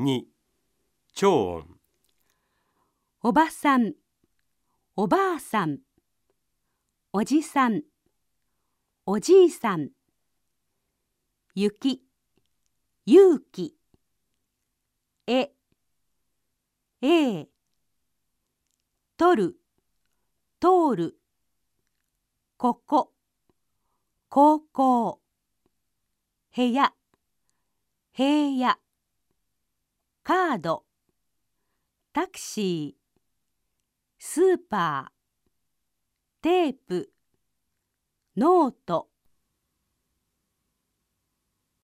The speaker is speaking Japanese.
2超音。おばさんおばあさんおじさんおじいさん雪勇気えええ取る通るここ高校部屋平野カード。タクシー。スーパー。テープ。ノート。